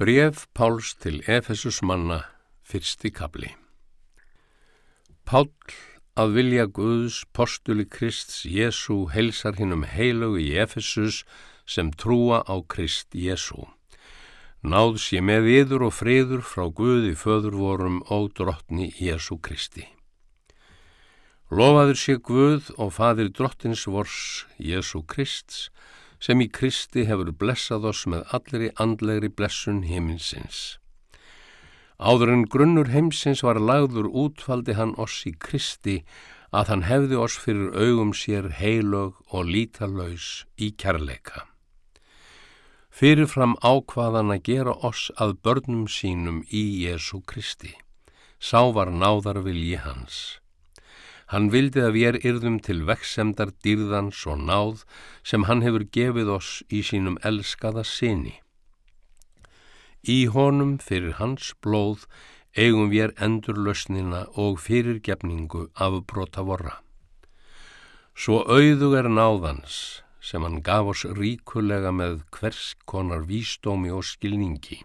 Bref Páls til Efesus manna, fyrsti kabli. Pál að vilja Guðs postuli Krist Jésu heilsar hinnum heilögu í Efesus sem trúa á Krist Jésu. Náð sé með yður og friður frá Guði föðurvorum og drottni Jésu Kristi. Lofaður sé Guð og fadir drottins vors Jésu Krists sem í Kristi hefur blessað oss með allri andlegri blessun heiminsins. Áður en grunnur heimsins var lagður útvaldi hann oss í Kristi að hann hefði oss fyrir augum sér heilög og lítalauðs í kærleika. Fyrirfram ákvaðan að gera oss að börnum sínum í Jésu Kristi. Sá var náðar vilji hans. Hann vildi að við erðum til veksemdar dýrðans og náð sem hann hefur gefið oss í sínum elskaða sinni. Í honum fyrir hans blóð eigum við endurlösnina og fyrirgefningu af brota vorra. Svo auðug er náðans sem hann gaf oss ríkulega með hvers konar vísdómi og skilningi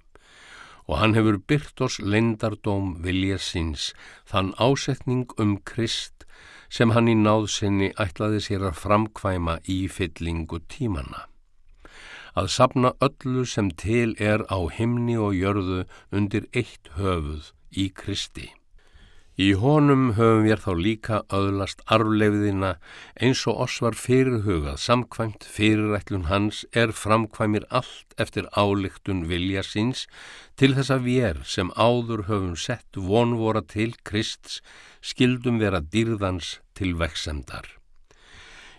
og hann hefur byrt oss lendardóm vilja síns þann ásetning um Krist sem hann í náðsynni ætlaði sér að framkvæma í fyllingu tímanna. Að sapna öllu sem til er á himni og jörðu undir eitt höfuð í Kristi. Í honum höfum við þá líka öðlast arflefiðina eins og oss var fyrirhugað samkvæmt fyrirætlun hans er framkvæmir allt eftir álíktun vilja síns til þess að við er sem áður höfum sett vonvora til Krists skildum vera dýrðans til veksemdar.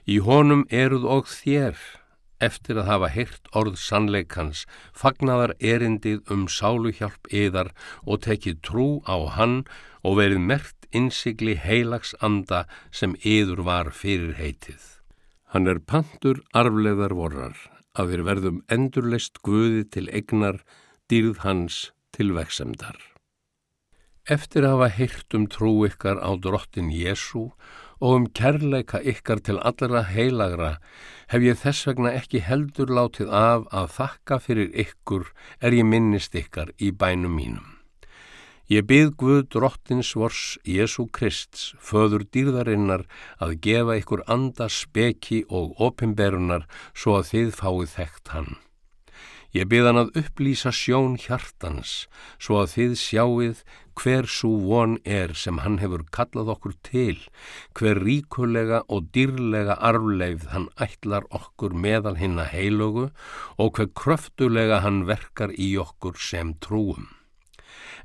Í honum eruð og þér eftir að hafa heyrt orð sannleikans, fagnaðar erindið um sáluhjálp yðar og tekið trú á hann og verið mert innsigli heilags anda sem yður var fyrir heitið. Hann er pantur arfleðar vorrar að við verðum endurleist guði til egnar, dýrð hans til veksemdar. Eftir að hafa heyrt um trú ykkar á drottin Jésu og um kærleika ykkar til allra heilagra hef ég þess vegna ekki heldur látið af að þakka fyrir ykkur er ég minnist ykkar í bænum mínum. Ég byð Guð drottins vors Jésu Krists, föður dýrðarinnar, að gefa ykkur anda speki og opimberunar svo að þið fáið þekkt hann. Ég byð hann að upplýsa sjón hjartans svo að þið sjáuð hver svo von er sem hann hefur kallað okkur til, hver ríkulega og dýrlega arfleifð hann ætlar okkur meðal hinna heilögu og hver kröftulega hann verkar í okkur sem trúum.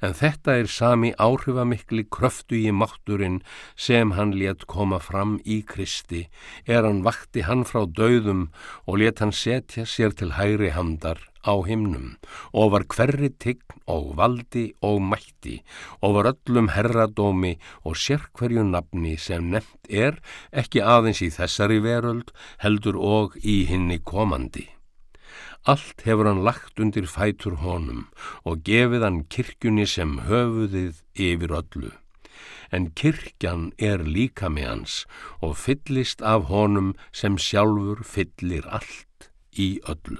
En þetta er sami áhrifamikli kröftu í mátturinn sem hann let koma fram í Kristi, er hann vakti hann frá döðum og let hann setja sér til hægri handar á himnum og var hverri tign og valdi og mætti og var öllum herradómi og sérkverju nafni sem nefnt er ekki aðeins í þessari veröld heldur og í hinni komandi. Allt hefur hann lagt undir fætur honum og gefið hann kirkjunni sem höfuðið yfir öllu. En kirkjan er líka með hans og fyllist af honum sem sjálfur fyllir allt í öllu.